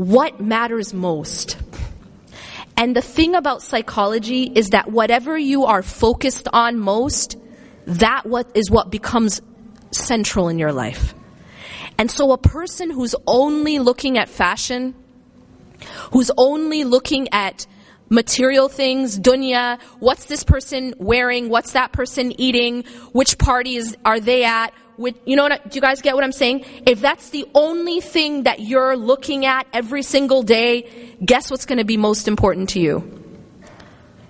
what matters most. And the thing about psychology is that whatever you are focused on most, that what is what becomes central in your life. And so a person who's only looking at fashion, who's only looking at material things, dunya, what's this person wearing, what's that person eating, which parties are they at, which, you know what, do you guys get what I'm saying? If that's the only thing that you're looking at every single day, guess what's going to be most important to you?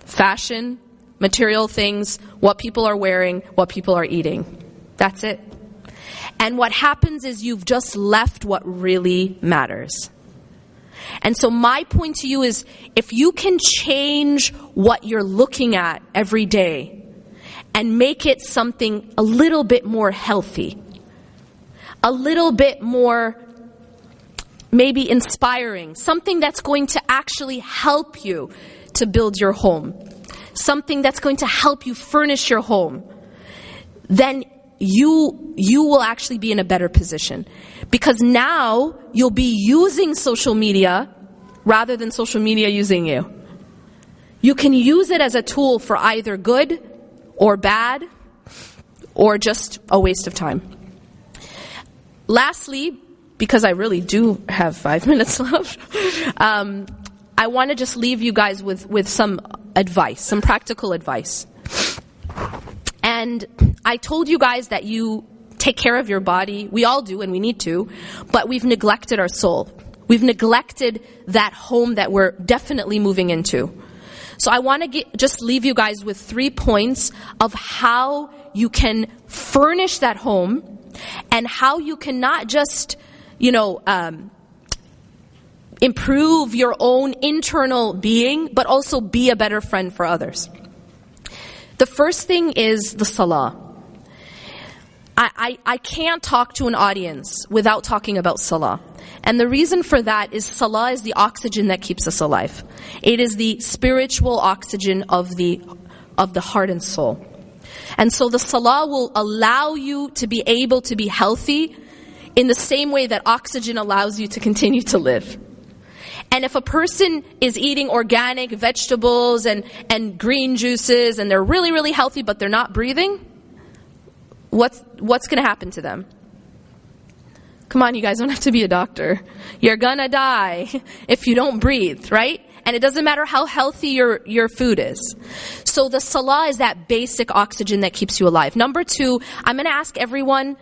Fashion, material things, what people are wearing, what people are eating. That's it. And what happens is you've just left what really matters. And so my point to you is if you can change what you're looking at every day and make it something a little bit more healthy, a little bit more maybe inspiring, something that's going to actually help you to build your home, something that's going to help you furnish your home, then you you will actually be in a better position. Because now you'll be using social media rather than social media using you. You can use it as a tool for either good or bad or just a waste of time. Lastly, because I really do have five minutes left, um, I want to just leave you guys with, with some advice, some practical advice. And I told you guys that you take care of your body. We all do and we need to, but we've neglected our soul. We've neglected that home that we're definitely moving into. So I want to just leave you guys with three points of how you can furnish that home and how you can not just, you know, um, improve your own internal being, but also be a better friend for others. The first thing is the salah. I, I, can't talk to an audience without talking about salah. And the reason for that is salah is the oxygen that keeps us alive. It is the spiritual oxygen of the, of the heart and soul. And so the salah will allow you to be able to be healthy in the same way that oxygen allows you to continue to live. And if a person is eating organic vegetables and, and green juices and they're really, really healthy but they're not breathing, what's, what's going to happen to them? Come on, you guys don't have to be a doctor. You're gonna die if you don't breathe, right? And it doesn't matter how healthy your, your food is. So the salah is that basic oxygen that keeps you alive. Number two, I'm gonna ask everyone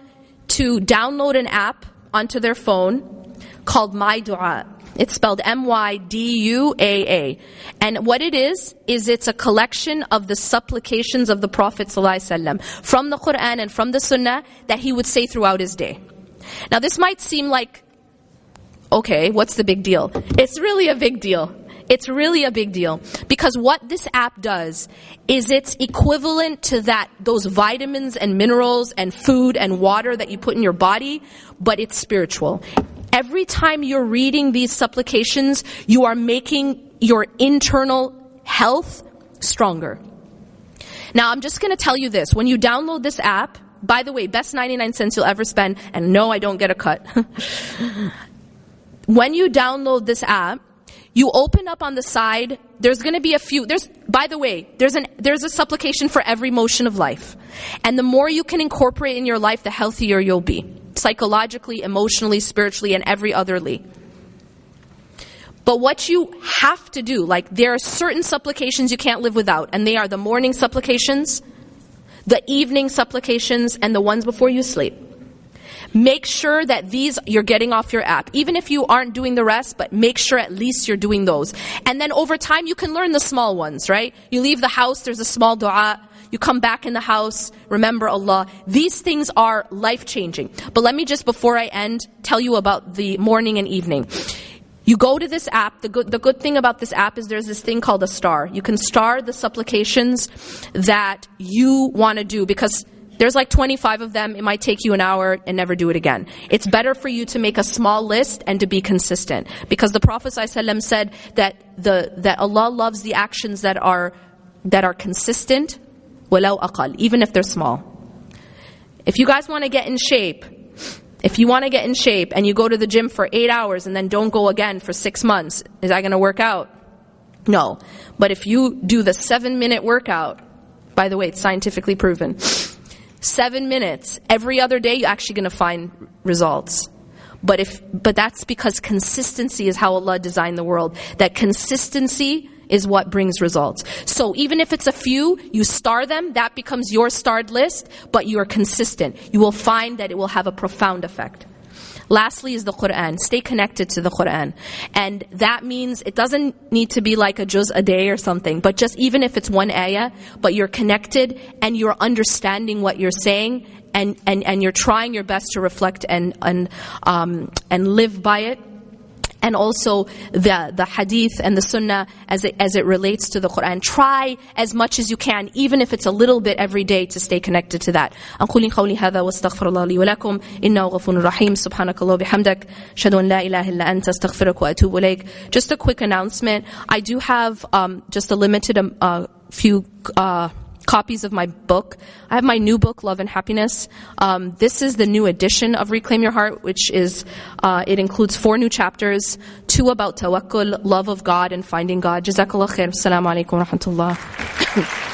to download an app onto their phone called My Dua. It's spelled M-Y-D-U-A-A. And what it is, is it's a collection of the supplications of the Prophet ﷺ from the Quran and from the Sunnah that he would say throughout his day. Now this might seem like, okay, what's the big deal? It's really a big deal. It's really a big deal because what this app does is it's equivalent to that those vitamins and minerals and food and water that you put in your body, but it's spiritual. Every time you're reading these supplications, you are making your internal health stronger. Now, I'm just going to tell you this. When you download this app, by the way, best 99 cents you'll ever spend, and no, I don't get a cut. when you download this app, you open up on the side, there's gonna be a few, there's, by the way, there's an, there's a supplication for every motion of life. And the more you can incorporate in your life, the healthier you'll be psychologically, emotionally, spiritually, and every otherly. But what you have to do, like there are certain supplications you can't live without, and they are the morning supplications, the evening supplications, and the ones before you sleep. Make sure that these you're getting off your app. Even if you aren't doing the rest, but make sure at least you're doing those. And then over time you can learn the small ones, right? You leave the house, there's a small dua you come back in the house, remember Allah. These things are life changing. But let me just, before I end, tell you about the morning and evening. You go to this app. The good, the good thing about this app is there's this thing called a star. You can star the supplications that you want to do because there's like 25 of them. It might take you an hour and never do it again. It's better for you to make a small list and to be consistent. Because the Prophet ﷺ said that the, that Allah loves the actions that are, that are consistent, ولو أقل, even if they're small. If you guys want to get in shape, If you want to get in shape and you go to the gym for eight hours and then don't go again for six months, is that going to work out? No. But if you do the seven minute workout, by the way, it's scientifically proven, seven minutes every other day, you're actually going to find results. But if, but that's because consistency is how Allah designed the world. That consistency is what brings results. So even if it's a few, you star them, that becomes your starred list, but you're consistent. You will find that it will have a profound effect. Lastly is the Quran. Stay connected to the Quran. And that means it doesn't need to be like a juz a day or something, but just even if it's one ayah, but you're connected and you're understanding what you're saying and, and, and you're trying your best to reflect and, and, um, and live by it and also the, the hadith and the sunnah as it, as it relates to the Quran. Try as much as you can, even if it's a little bit every day to stay connected to that. أقول قولي هذا واستغفر الله لي ولكم إنه غفور رحيم سبحانك الله بحمدك أشهد أن لا إله إلا أنت أستغفرك وأتوب إليك. Just a quick announcement. I do have um, just a limited um, uh, few uh, copies of my book. I have my new book, Love and Happiness. Um, this is the new edition of Reclaim Your Heart, which is, uh, it includes four new chapters, two about tawakkul, love of God, and finding God. Jazakallah khair. Assalamu alaikum wa.